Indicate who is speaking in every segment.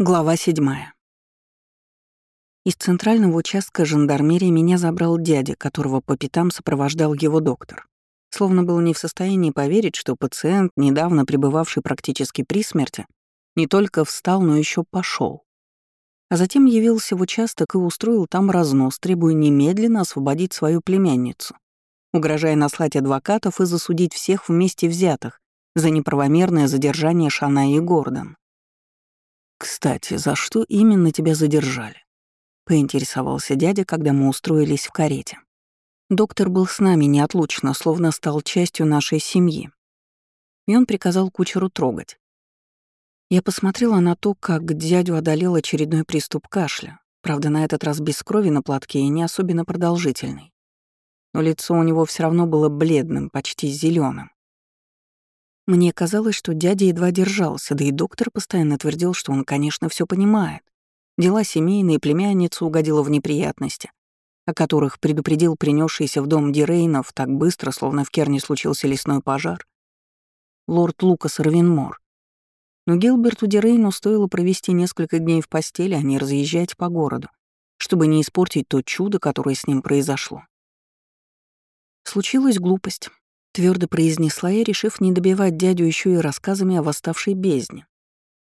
Speaker 1: Глава седьмая. Из центрального участка жандармерии меня забрал дядя, которого по пятам сопровождал его доктор. Словно был не в состоянии поверить, что пациент, недавно пребывавший практически при смерти, не только встал, но еще пошел. А затем явился в участок и устроил там разнос, требуя немедленно освободить свою племянницу, угрожая наслать адвокатов и засудить всех вместе взятых за неправомерное задержание Шана и Гордон. «Кстати, за что именно тебя задержали?» — поинтересовался дядя, когда мы устроились в карете. Доктор был с нами неотлучно, словно стал частью нашей семьи. И он приказал кучеру трогать. Я посмотрела на то, как дядю одолел очередной приступ кашля, правда, на этот раз без крови на платке и не особенно продолжительный. Но лицо у него все равно было бледным, почти зеленым. Мне казалось, что дядя едва держался, да и доктор постоянно твердил, что он, конечно, все понимает. Дела семейные, племянница угодила в неприятности, о которых предупредил принесшийся в дом Дирейнов так быстро, словно в Керне случился лесной пожар. Лорд Лукас Равенмор. Но Гилберту Дирейну стоило провести несколько дней в постели, а не разъезжать по городу, чтобы не испортить то чудо, которое с ним произошло. Случилась глупость твердо произнесла я, решив не добивать дядю еще и рассказами о восставшей бездне.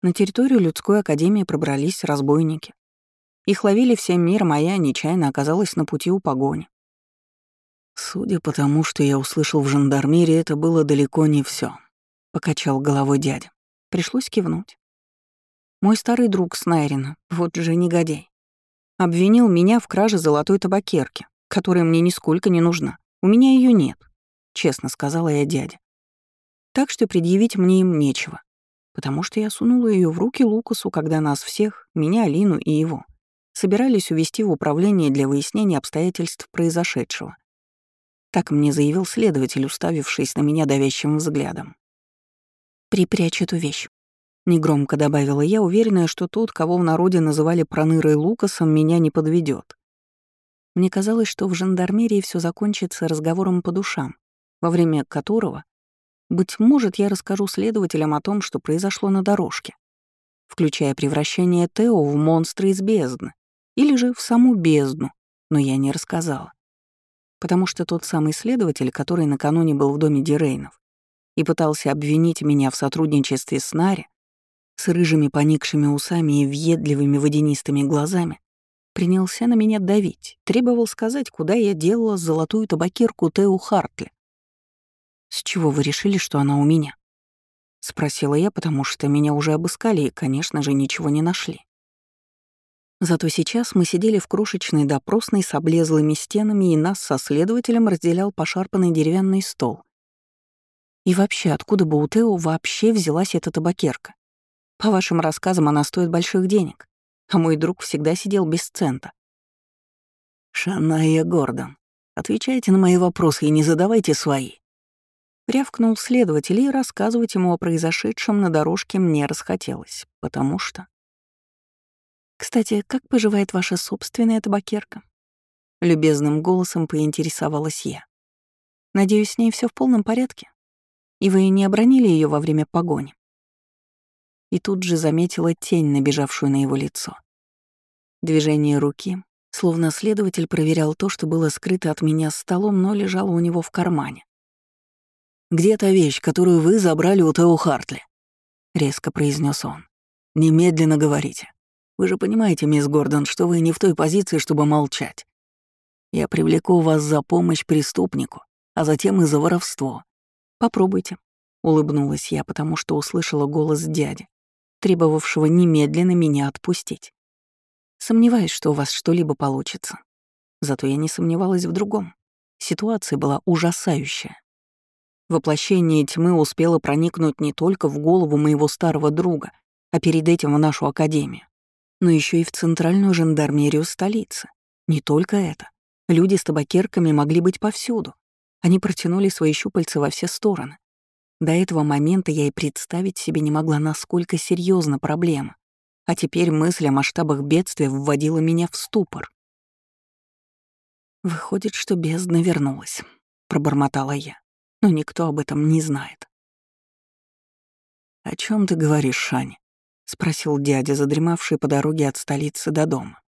Speaker 1: На территорию людской академии пробрались разбойники. Их ловили всем миром, а я нечаянно оказалась на пути у погони. Судя по тому, что я услышал в жандармерии, это было далеко не все, покачал головой дядя. Пришлось кивнуть. Мой старый друг Снайрина, вот же негодяй, обвинил меня в краже золотой табакерки, которая мне нисколько не нужна. У меня ее нет. — честно сказала я дяде. Так что предъявить мне им нечего, потому что я сунула ее в руки Лукасу, когда нас всех, меня, Алину и его, собирались увести в управление для выяснения обстоятельств произошедшего. Так мне заявил следователь, уставившись на меня давящим взглядом. «Припрячь эту вещь», — негромко добавила я, уверенная, что тот, кого в народе называли Пронырой Лукасом, меня не подведет. Мне казалось, что в жандармерии все закончится разговором по душам, во время которого, быть может, я расскажу следователям о том, что произошло на дорожке, включая превращение Тео в монстра из бездны, или же в саму бездну, но я не рассказала. Потому что тот самый следователь, который накануне был в доме Дирейнов и пытался обвинить меня в сотрудничестве с Нари, с рыжими поникшими усами и въедливыми водянистыми глазами, принялся на меня давить, требовал сказать, куда я делала золотую табакерку Тео Хартли. «С чего вы решили, что она у меня?» — спросила я, потому что меня уже обыскали и, конечно же, ничего не нашли. Зато сейчас мы сидели в крошечной допросной с облезлыми стенами, и нас со следователем разделял пошарпанный деревянный стол. И вообще, откуда бы у Тео вообще взялась эта табакерка? По вашим рассказам, она стоит больших денег, а мой друг всегда сидел без цента. «Шаная Гордон, отвечайте на мои вопросы и не задавайте свои», Рявкнул следователь, и рассказывать ему о произошедшем на дорожке мне расхотелось, потому что... «Кстати, как поживает ваша собственная табакерка?» Любезным голосом поинтересовалась я. «Надеюсь, с ней все в полном порядке? И вы не обронили ее во время погони?» И тут же заметила тень, набежавшую на его лицо. Движение руки, словно следователь проверял то, что было скрыто от меня столом, но лежало у него в кармане. «Где та вещь, которую вы забрали у Тео Хартли?» — резко произнес он. «Немедленно говорите. Вы же понимаете, мисс Гордон, что вы не в той позиции, чтобы молчать. Я привлеку вас за помощь преступнику, а затем и за воровство. Попробуйте», — улыбнулась я, потому что услышала голос дяди, требовавшего немедленно меня отпустить. Сомневаюсь, что у вас что-либо получится. Зато я не сомневалась в другом. Ситуация была ужасающая. Воплощение тьмы успело проникнуть не только в голову моего старого друга, а перед этим в нашу академию, но еще и в центральную жандармерию столицы. Не только это. Люди с табакерками могли быть повсюду. Они протянули свои щупальца во все стороны. До этого момента я и представить себе не могла, насколько серьезна проблема. А теперь мысль о масштабах бедствия вводила меня в ступор. «Выходит, что бездна вернулась», — пробормотала я но никто об этом не знает. «О чем ты говоришь, Шань?» — спросил дядя, задремавший по дороге от столицы до дома.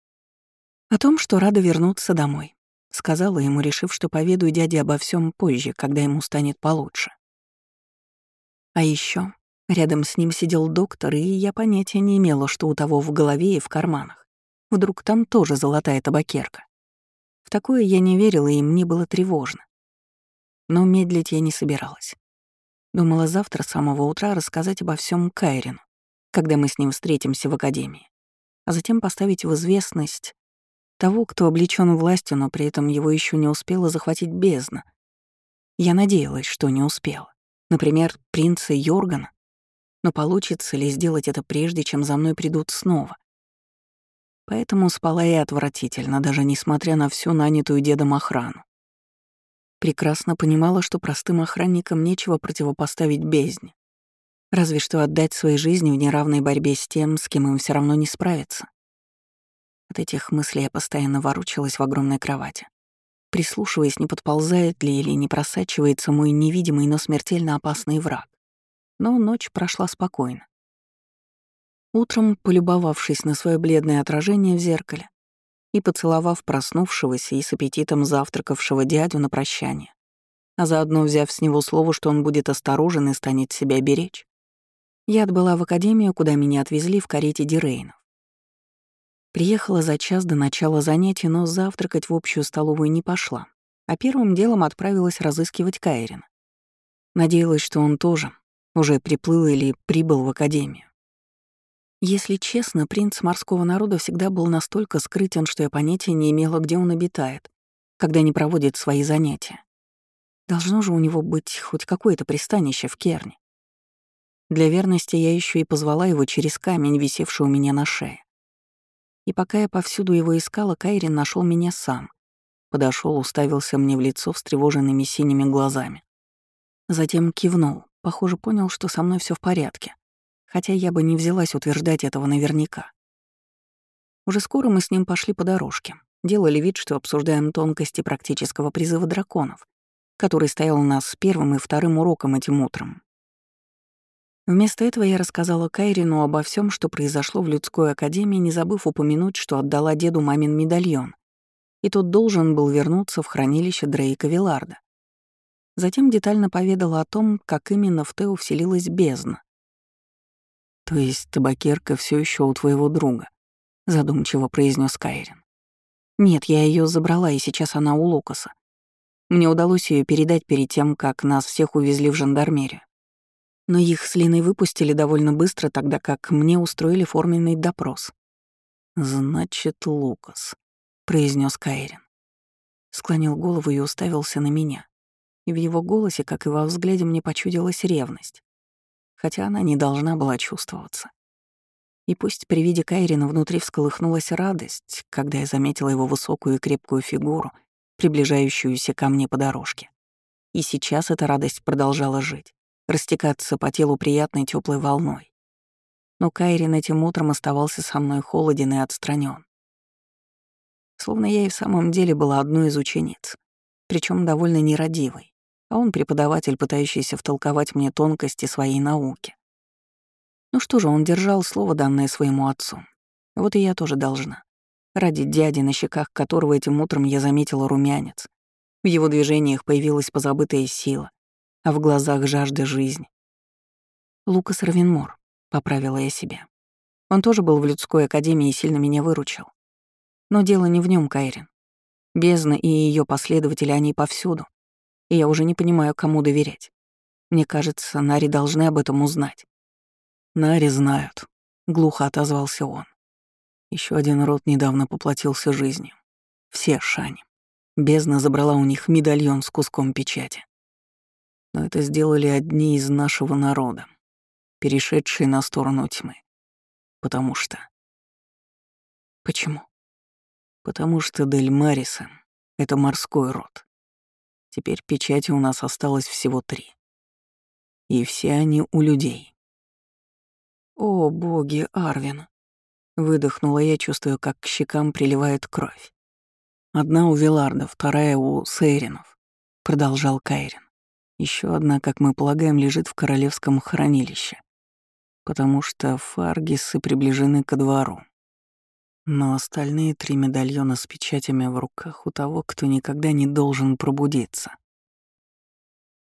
Speaker 1: «О том, что рада вернуться домой», — сказала ему, решив, что поведаю дяде обо всем позже, когда ему станет получше. А еще рядом с ним сидел доктор, и я понятия не имела, что у того в голове и в карманах. Вдруг там тоже золотая табакерка. В такое я не верила, и мне было тревожно. Но медлить я не собиралась. Думала завтра с самого утра рассказать обо всем Кайрину, когда мы с ним встретимся в академии, а затем поставить в известность того, кто облечен властью, но при этом его еще не успела захватить бездна. Я надеялась, что не успела. Например, принца Йоргана. Но получится ли сделать это прежде, чем за мной придут снова? Поэтому спала я отвратительно, даже несмотря на всю нанятую дедом охрану. Прекрасно понимала, что простым охранникам нечего противопоставить бездне. Разве что отдать своей жизни в неравной борьбе с тем, с кем им все равно не справиться. От этих мыслей я постоянно воручилась в огромной кровати, прислушиваясь, не подползает ли или не просачивается мой невидимый, но смертельно опасный враг. Но ночь прошла спокойно. Утром, полюбовавшись на свое бледное отражение в зеркале и поцеловав проснувшегося и с аппетитом завтракавшего дядю на прощание, а заодно взяв с него слово, что он будет осторожен и станет себя беречь, я отбыла в академию, куда меня отвезли в карете Дирейнов. Приехала за час до начала занятий, но завтракать в общую столовую не пошла, а первым делом отправилась разыскивать Кайрина. Надеялась, что он тоже уже приплыл или прибыл в академию. Если честно, принц морского народа всегда был настолько скрытен, что я понятия не имела, где он обитает, когда не проводит свои занятия. Должно же у него быть хоть какое-то пристанище в Керне. Для верности я еще и позвала его через камень, висевший у меня на шее. И пока я повсюду его искала, Кайрин нашел меня сам. Подошел, уставился мне в лицо встревоженными синими глазами. Затем кивнул, похоже, понял, что со мной все в порядке хотя я бы не взялась утверждать этого наверняка. Уже скоро мы с ним пошли по дорожке, делали вид, что обсуждаем тонкости практического призыва драконов, который стоял у нас с первым и вторым уроком этим утром. Вместо этого я рассказала Кайрину обо всем, что произошло в людской академии, не забыв упомянуть, что отдала деду мамин медальон, и тот должен был вернуться в хранилище Дрейка Виларда. Затем детально поведала о том, как именно в Тео вселилась бездна, «То есть табакерка все еще у твоего друга?» — задумчиво произнес Кайрин. «Нет, я ее забрала, и сейчас она у Лукаса. Мне удалось ее передать перед тем, как нас всех увезли в жандармерию. Но их с Линой выпустили довольно быстро, тогда как мне устроили форменный допрос. «Значит, Лукас», — произнес Кайрин. Склонил голову и уставился на меня. И в его голосе, как и во взгляде, мне почудилась ревность хотя она не должна была чувствоваться. И пусть при виде Кайрина внутри всколыхнулась радость, когда я заметила его высокую и крепкую фигуру, приближающуюся ко мне по дорожке. И сейчас эта радость продолжала жить, растекаться по телу приятной теплой волной. Но Кайрин этим утром оставался со мной холоден и отстранен. Словно я и в самом деле была одной из учениц, причем довольно нерадивой а он преподаватель, пытающийся втолковать мне тонкости своей науки. Ну что же, он держал слово, данное своему отцу. Вот и я тоже должна. Ради дяди, на щеках которого этим утром я заметила румянец. В его движениях появилась позабытая сила, а в глазах жажда жизни. Лукас Равенмор, поправила я себя. Он тоже был в людской академии и сильно меня выручил. Но дело не в нем, Кайрин. Бездна и ее последователи, они повсюду и я уже не понимаю, кому доверять. Мне кажется, Нари должны об этом узнать. Нари знают, глухо отозвался он. Еще один род недавно поплатился жизнью. Все Шани. Бездна забрала у них медальон с куском печати. Но это сделали одни из нашего народа, перешедшие на сторону тьмы. Потому что... Почему? Потому что Дель Мариса — это морской род. Теперь печати у нас осталось всего три. И все они у людей. «О, боги, Арвин!» Выдохнула я, чувствуя, как к щекам приливает кровь. «Одна у Виларда, вторая у Сейринов», — продолжал Кайрин. Еще одна, как мы полагаем, лежит в королевском хранилище. потому что фаргисы приближены ко двору. Но остальные три медальона с печатями в руках у того, кто никогда не должен пробудиться.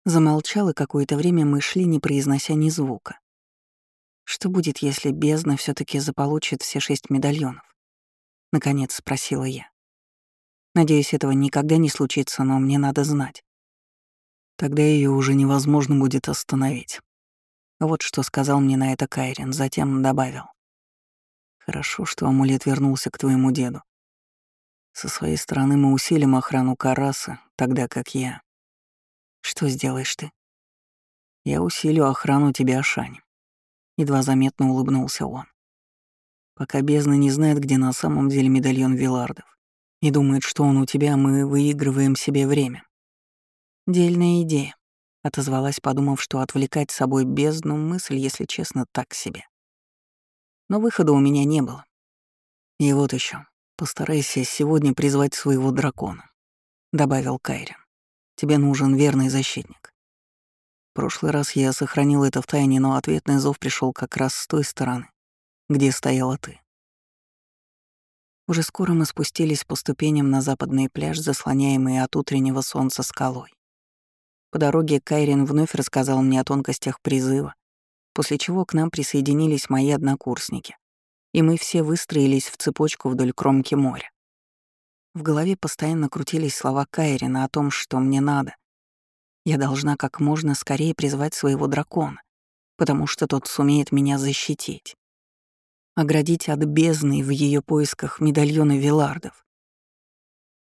Speaker 1: Замолчал, и какое-то время мы шли, не произнося ни звука. Что будет, если бездна все таки заполучит все шесть медальонов? Наконец спросила я. Надеюсь, этого никогда не случится, но мне надо знать. Тогда ее уже невозможно будет остановить. Вот что сказал мне на это Кайрин, затем добавил. Хорошо, что амулет вернулся к твоему деду. Со своей стороны мы усилим охрану Караса, тогда как я. Что сделаешь ты? Я усилю охрану тебя, Шань. Едва заметно улыбнулся он. Пока бездна не знает, где на самом деле медальон Вилардов, и думает, что он у тебя, мы выигрываем себе время. Дельная идея, отозвалась, подумав, что отвлекать с собой бездну мысль, если честно, так себе. Но выхода у меня не было. И вот еще, постарайся сегодня призвать своего дракона, добавил Кайрин. Тебе нужен верный защитник. В прошлый раз я сохранил это в тайне, но ответный зов пришел как раз с той стороны, где стояла ты. Уже скоро мы спустились по ступеням на западный пляж, заслоняемый от утреннего солнца скалой. По дороге Кайрин вновь рассказал мне о тонкостях призыва, после чего к нам присоединились мои однокурсники, и мы все выстроились в цепочку вдоль кромки моря. В голове постоянно крутились слова Кайрина о том, что мне надо. Я должна как можно скорее призвать своего дракона, потому что тот сумеет меня защитить. Оградить от бездны в ее поисках медальона Вилардов.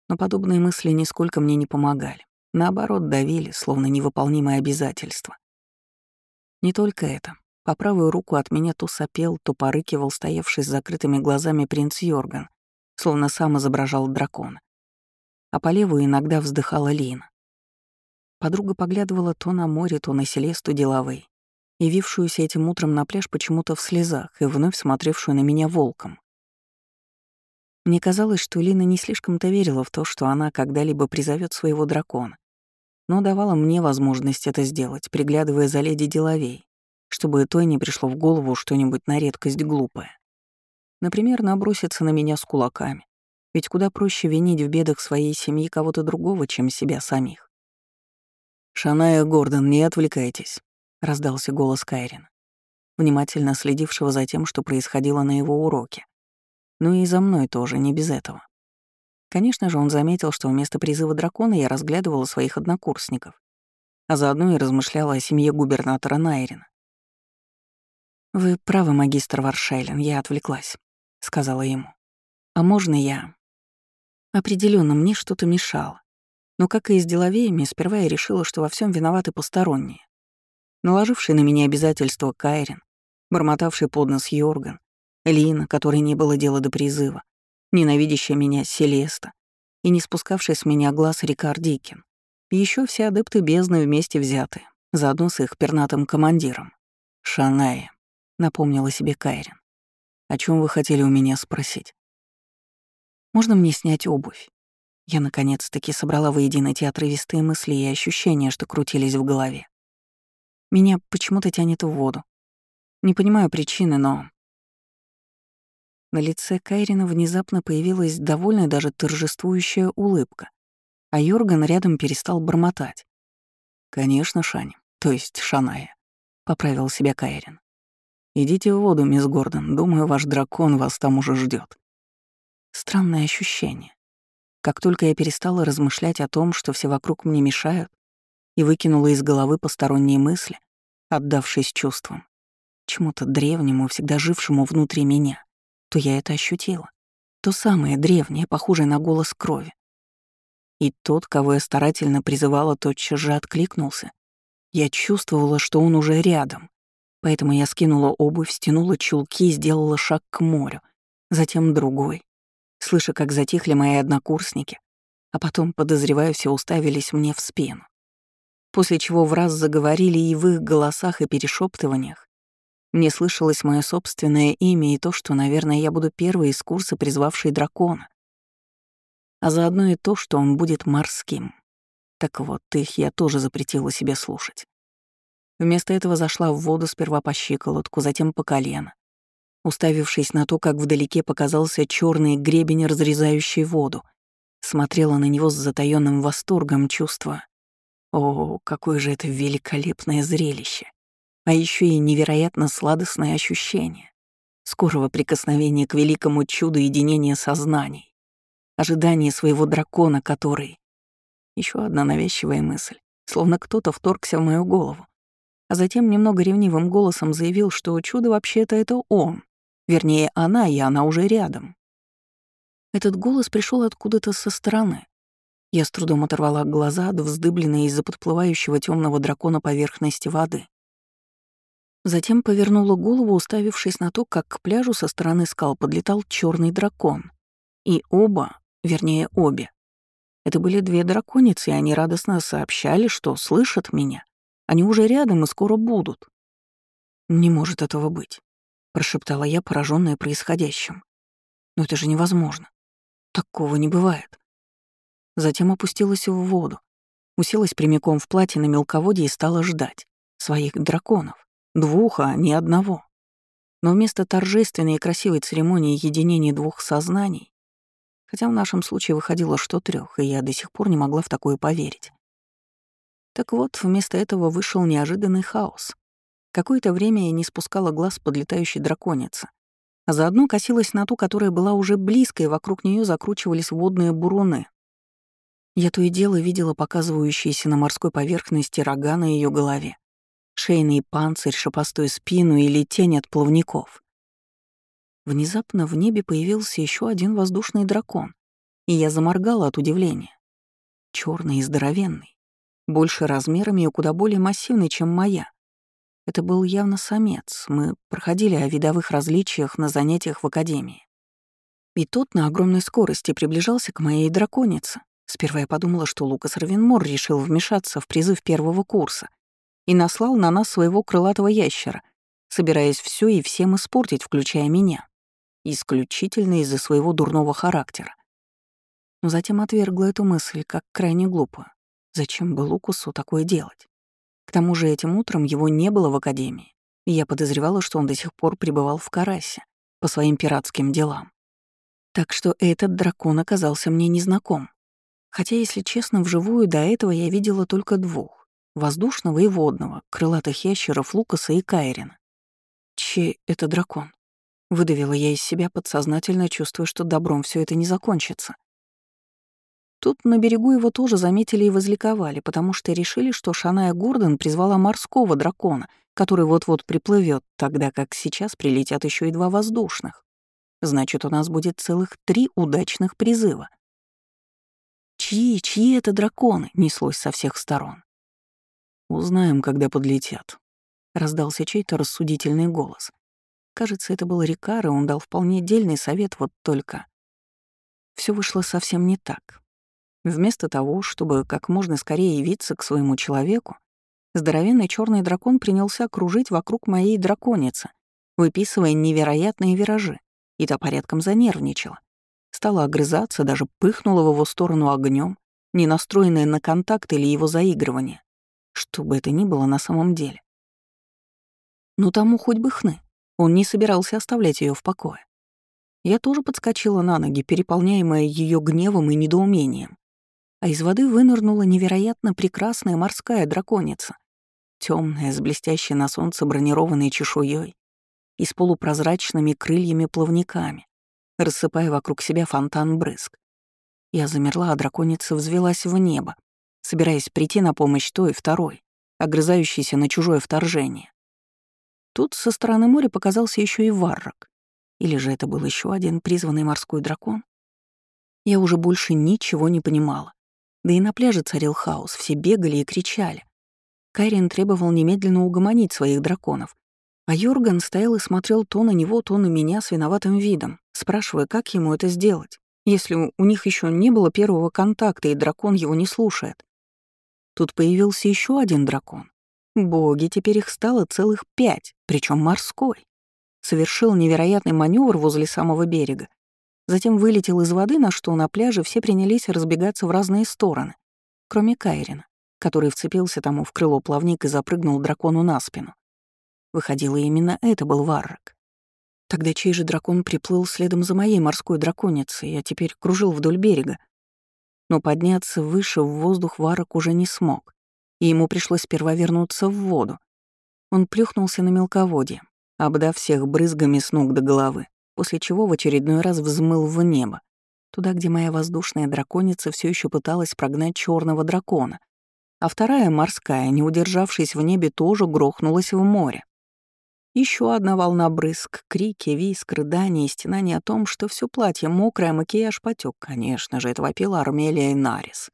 Speaker 1: Но подобные мысли нисколько мне не помогали. Наоборот, давили, словно невыполнимое обязательство. Не только это. По правую руку от меня то сопел, то порыкивал стоявший с закрытыми глазами принц Йорган, словно сам изображал дракона. А по левую иногда вздыхала Лина. Подруга поглядывала то на море, то на Селесту деловой, явившуюся этим утром на пляж почему-то в слезах и вновь смотревшую на меня волком. Мне казалось, что Лина не слишком-то верила в то, что она когда-либо призовет своего дракона, но давала мне возможность это сделать, приглядывая за леди деловей, чтобы той не пришло в голову что-нибудь на редкость глупое. Например, наброситься на меня с кулаками, ведь куда проще винить в бедах своей семьи кого-то другого, чем себя самих. «Шаная Гордон, не отвлекайтесь», — раздался голос Кайрин, внимательно следившего за тем, что происходило на его уроке. Ну и за мной тоже, не без этого. Конечно же, он заметил, что вместо призыва дракона я разглядывала своих однокурсников, а заодно и размышляла о семье губернатора Найрина. «Вы правы, магистр Варшайлен, я отвлеклась», — сказала ему. «А можно я...» Определенно мне что-то мешало. Но, как и с деловеями, сперва я решила, что во всем виноваты посторонние. Наложивший на меня обязательства Кайрин, бормотавший под нос Йорган, Лина, которой не было дела до призыва, ненавидящая меня Селеста и не спускавшая с меня глаз Рикар Дикин. Еще все адепты бездны вместе взяты, заодно с их пернатым командиром. «Шаная», — напомнила себе Кайрин. «О чем вы хотели у меня спросить?» «Можно мне снять обувь?» Я наконец-таки собрала воедино те отрывистые мысли и ощущения, что крутились в голове. Меня почему-то тянет в воду. Не понимаю причины, но на лице Кайрина внезапно появилась довольная даже торжествующая улыбка, а Йорган рядом перестал бормотать. «Конечно, Шань, то есть Шаная», — поправил себя Кайрин. «Идите в воду, мисс Гордон, думаю, ваш дракон вас там уже ждет. Странное ощущение. Как только я перестала размышлять о том, что все вокруг мне мешают, и выкинула из головы посторонние мысли, отдавшись чувствам, чему-то древнему, всегда жившему внутри меня, то я это ощутила. То самое древнее, похожее на голос крови. И тот, кого я старательно призывала, тотчас же откликнулся. Я чувствовала, что он уже рядом. Поэтому я скинула обувь, стянула чулки и сделала шаг к морю, затем другой, слыша, как затихли мои однокурсники, а потом, подозреваю, все уставились мне в спину. После чего в раз заговорили и в их голосах и перешептываниях мне слышалось мое собственное имя и то, что, наверное, я буду первой из курса, призвавшей дракона. А заодно и то, что он будет морским. Так вот, их я тоже запретила себе слушать. Вместо этого зашла в воду сперва по щиколотку, затем по колено. Уставившись на то, как вдалеке показался черный гребень, разрезающий воду, смотрела на него с затаённым восторгом, чувствуя, о, какое же это великолепное зрелище! А еще и невероятно сладостное ощущение скорого прикосновения к великому чуду единения сознаний, ожидание своего дракона, который... Еще одна навязчивая мысль, словно кто-то вторгся в мою голову, а затем немного ревнивым голосом заявил, что чудо вообще-то это он, вернее, она, и она уже рядом. Этот голос пришел откуда-то со стороны. Я с трудом оторвала глаза от вздыбленной из-за подплывающего темного дракона поверхности воды. Затем повернула голову, уставившись на то, как к пляжу со стороны скал подлетал черный дракон. И оба, вернее, обе. Это были две драконицы, и они радостно сообщали, что слышат меня. Они уже рядом и скоро будут. «Не может этого быть», — прошептала я, пораженная происходящим. «Но это же невозможно. Такого не бывает». Затем опустилась в воду, уселась прямиком в платье на мелководье и стала ждать своих драконов. Двух, а не одного. Но вместо торжественной и красивой церемонии единения двух сознаний, хотя в нашем случае выходило что трех, и я до сих пор не могла в такое поверить. Так вот, вместо этого вышел неожиданный хаос. Какое-то время я не спускала глаз подлетающей драконицы, а заодно косилась на ту, которая была уже близко, и вокруг нее закручивались водные буруны. Я то и дело видела показывающиеся на морской поверхности рога на ее голове, шейный панцирь, шипастую спину или тень от плавников. Внезапно в небе появился еще один воздушный дракон, и я заморгала от удивления. Черный и здоровенный, больше размерами и куда более массивный, чем моя. Это был явно самец, мы проходили о видовых различиях на занятиях в академии. И тот на огромной скорости приближался к моей драконице. Сперва я подумала, что Лукас Равенмор решил вмешаться в призыв первого курса и наслал на нас своего крылатого ящера, собираясь все и всем испортить, включая меня. Исключительно из-за своего дурного характера. Но затем отвергла эту мысль как крайне глупую. Зачем бы Лукусу такое делать? К тому же этим утром его не было в академии, и я подозревала, что он до сих пор пребывал в Карасе по своим пиратским делам. Так что этот дракон оказался мне незнаком. Хотя, если честно, вживую до этого я видела только двух воздушного и водного, крылатых ящеров Лукаса и Кайрина. Чей это дракон? Выдавила я из себя подсознательно, чувствуя, что добром все это не закончится. Тут на берегу его тоже заметили и возликовали, потому что решили, что Шаная Гордон призвала морского дракона, который вот-вот приплывет, тогда как сейчас прилетят еще и два воздушных. Значит, у нас будет целых три удачных призыва. Чьи, чьи это драконы, неслось со всех сторон. «Узнаем, когда подлетят», — раздался чей-то рассудительный голос. Кажется, это был Рикар, и он дал вполне дельный совет, вот только... Все вышло совсем не так. Вместо того, чтобы как можно скорее явиться к своему человеку, здоровенный черный дракон принялся кружить вокруг моей драконицы, выписывая невероятные виражи, и та порядком занервничала. Стала огрызаться, даже пыхнула в его сторону огнем, не настроенная на контакт или его заигрывание что бы это ни было на самом деле. Но тому хоть бы хны, он не собирался оставлять ее в покое. Я тоже подскочила на ноги, переполняемая ее гневом и недоумением. А из воды вынырнула невероятно прекрасная морская драконица, темная, с блестящей на солнце бронированной чешуей и с полупрозрачными крыльями-плавниками, рассыпая вокруг себя фонтан брызг. Я замерла, а драконица взвелась в небо, собираясь прийти на помощь той и второй, огрызающейся на чужое вторжение. Тут со стороны моря показался еще и варрак. Или же это был еще один призванный морской дракон? Я уже больше ничего не понимала. Да и на пляже царил хаос, все бегали и кричали. Кайрин требовал немедленно угомонить своих драконов, а Йорган стоял и смотрел то на него, то на меня с виноватым видом, спрашивая, как ему это сделать, если у них еще не было первого контакта и дракон его не слушает. Тут появился еще один дракон. Боги, теперь их стало целых пять, причем морской. Совершил невероятный маневр возле самого берега. Затем вылетел из воды, на что на пляже все принялись разбегаться в разные стороны, кроме Кайрина, который вцепился тому в крыло плавник и запрыгнул дракону на спину. Выходило, именно это был Варрак. Тогда чей же дракон приплыл следом за моей морской драконицей, а теперь кружил вдоль берега? Но подняться выше в воздух Варрак уже не смог, и ему пришлось сперва вернуться в воду. Он плюхнулся на мелководье, обдав всех брызгами с ног до головы, после чего в очередной раз взмыл в небо, туда, где моя воздушная драконица все еще пыталась прогнать черного дракона, а вторая, морская, не удержавшись в небе, тоже грохнулась в море. Еще одна волна брызг, крики, виск, рыдания и стенания о том, что все платье мокрое, макияж потек. Конечно же, это вопила Армелия и Нарис.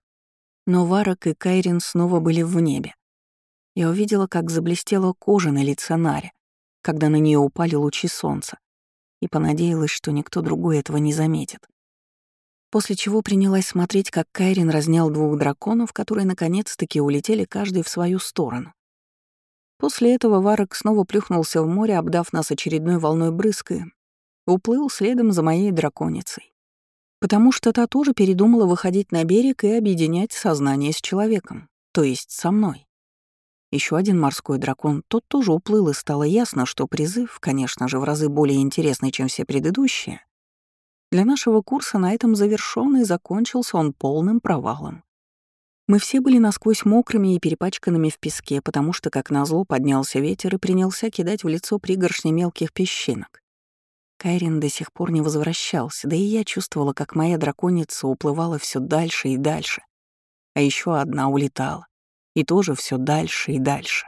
Speaker 1: Но Варок и Кайрин снова были в небе. Я увидела, как заблестела кожа на лице Нари, когда на нее упали лучи солнца, и понадеялась, что никто другой этого не заметит. После чего принялась смотреть, как Кайрин разнял двух драконов, которые наконец-таки улетели каждый в свою сторону. После этого Варок снова плюхнулся в море, обдав нас очередной волной брызг и уплыл следом за моей драконицей. Потому что та тоже передумала выходить на берег и объединять сознание с человеком, то есть со мной. Еще один морской дракон, тот тоже уплыл, и стало ясно, что призыв, конечно же, в разы более интересный, чем все предыдущие, для нашего курса на этом завершён и закончился он полным провалом. Мы все были насквозь мокрыми и перепачканными в песке, потому что, как назло, поднялся ветер и принялся кидать в лицо пригоршни мелких песчинок. Кайрин до сих пор не возвращался, да и я чувствовала, как моя драконица уплывала все дальше и дальше. А еще одна улетала. И тоже все дальше и дальше.